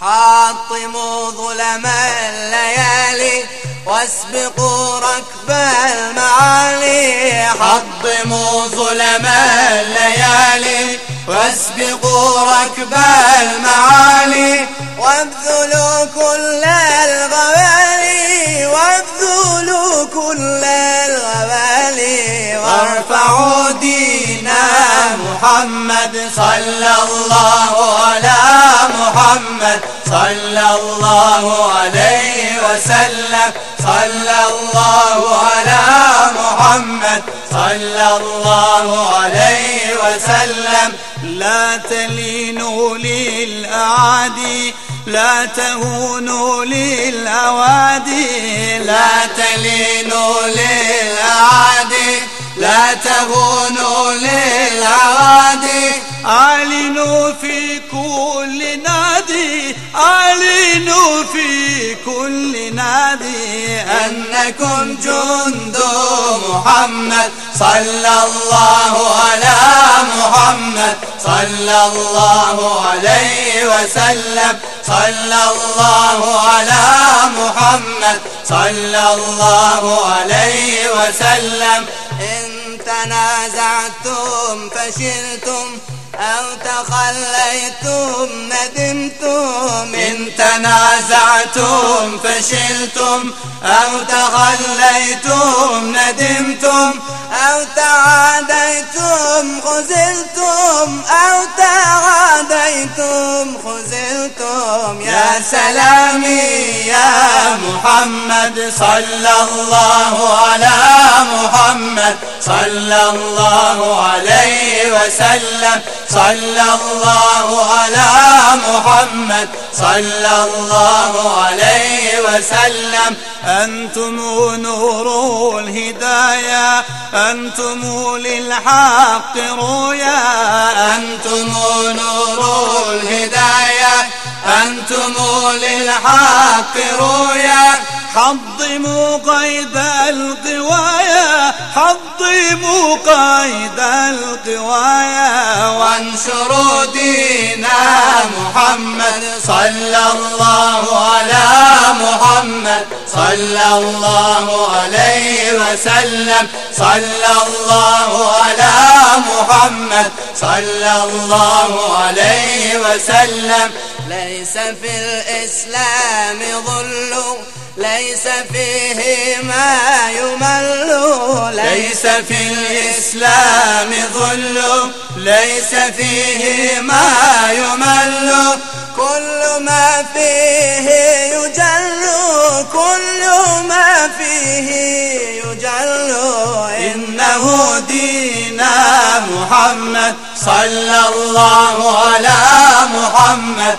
حطموا ظلم الليالي واسبقوا ركب المعالي. حطموا ظلم الليالي واسبقوا ركب المعالي وابذلوا كل محمد صلى الله على محمد صلى الله عليه وسلم. صلى الله على محمد صلى الله عليه وسلم. لا تلينوا للأعادي لا تهونوا للأوادي. لا تلينوا للأعادي لا تهونوا أعلنوا في كل نادي أعلنوا في كل نادي أنكم جند محمد صلى الله على محمد صلى الله عليه وسلم صلى الله على محمد صلى الله عليه وسلم. إن تنازعتم فشلتم أو تخليتم ندمتم إن تنازعتم فشلتم؟ أو تخليتم ندمتم؟ أو تعاديتم خزلتم؟ أو تعاديتم خزلتم؟ يا سلامي يا محمد صلى الله على محمد صلى الله عليه وسلم صلى الله على محمد صلى الله عليه وسلم. أنتم نور الهداية أنتم للحق رؤيا. أنتم نور الهداية. أنتم للحق رؤيا حضموا قيد القوايا حضموا قيد القوايا. وانشروا دين محمد صلى الله على محمد صلى الله عليه وسلم صلى الله على محمد صلى الله عليه وسلم. ليس في الإسلام ظل ليس فيه ما يمل ليس في الإسلام ظل ليس فيه ما يمل. كل ما فيه يجل كل ما فيه يجل. إنه دين محمد صلى الله على محمد.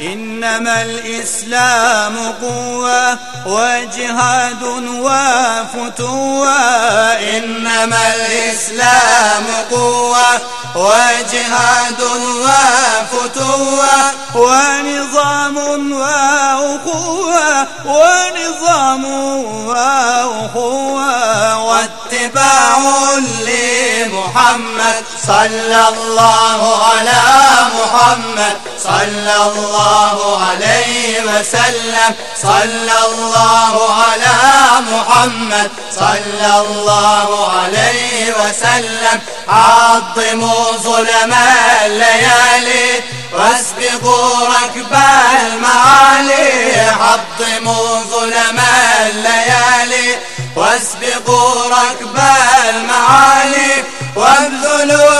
إنما الإسلام قوة وجهاد وفتوة. إنما الإسلام قوة وجهاد وفتوة ونظام وأخوة ونظام وأخوة. واتباع لمحمد صلى الله على محمد صلى الله عليه وسلم صلى الله على محمد صلى الله عليه وسلم عظموا ظلم الليالي واسبقوا ركب المعالي حطموا ظلم الليالي واسبقوا ركب المعالي وابذلوا